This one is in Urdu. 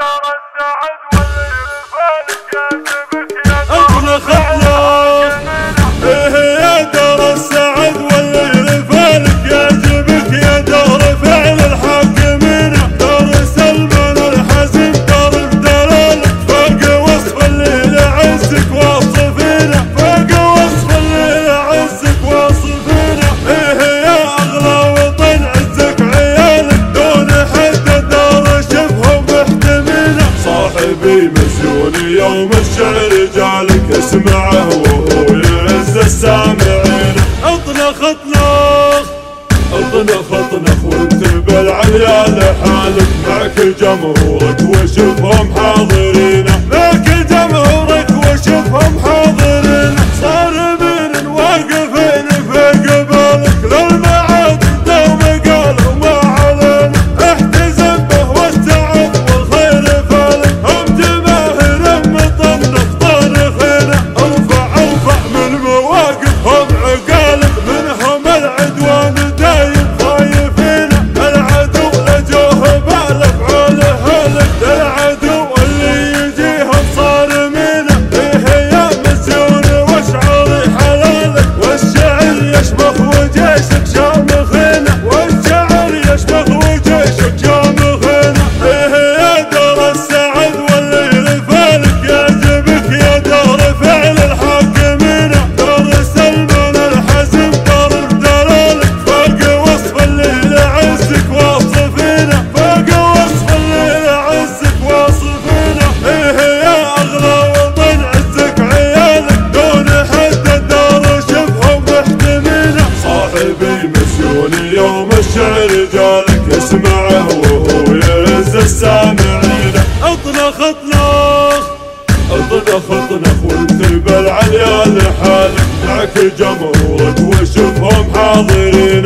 بلغ السعد و يوم الشعر جالك اسمعه وهو يعز السامعين. اطنخ اطنخ اطنخ اطنخ وانتبه العيال حالك معك جمهورك وشوفهم حاضرين. يشبه اسمعه وهو يعز السامعين اطلخ اطلخ اطلخ اطلخ وانت بالعليا لحالك معك جمهورك وشوفهم حاضرين.